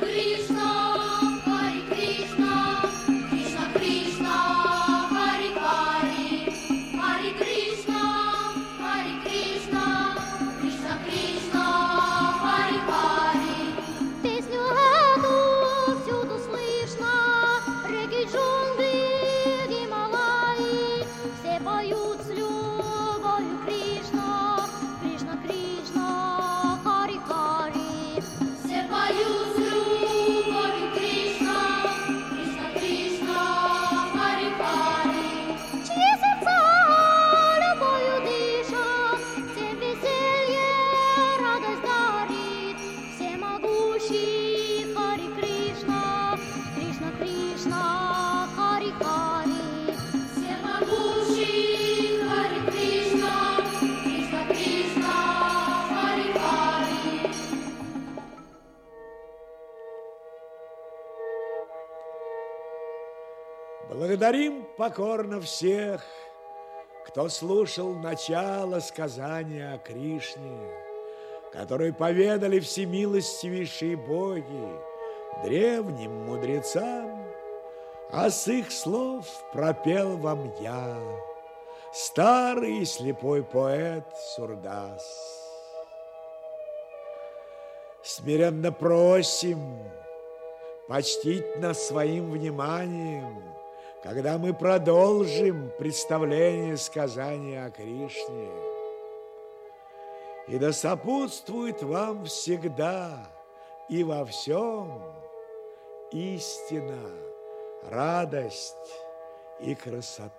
Кришна, Благодарим покорно всех, кто слушал начало сказания о Кришне, которые поведали всемилостивейшие боги древним мудрецам, а с их слов пропел вам я, старый слепой поэт Сурдас. Смиренно просим почтить нас своим вниманием, когда мы продолжим представление сказания о Кришне. И да сопутствует вам всегда и во всем истина, радость и красота.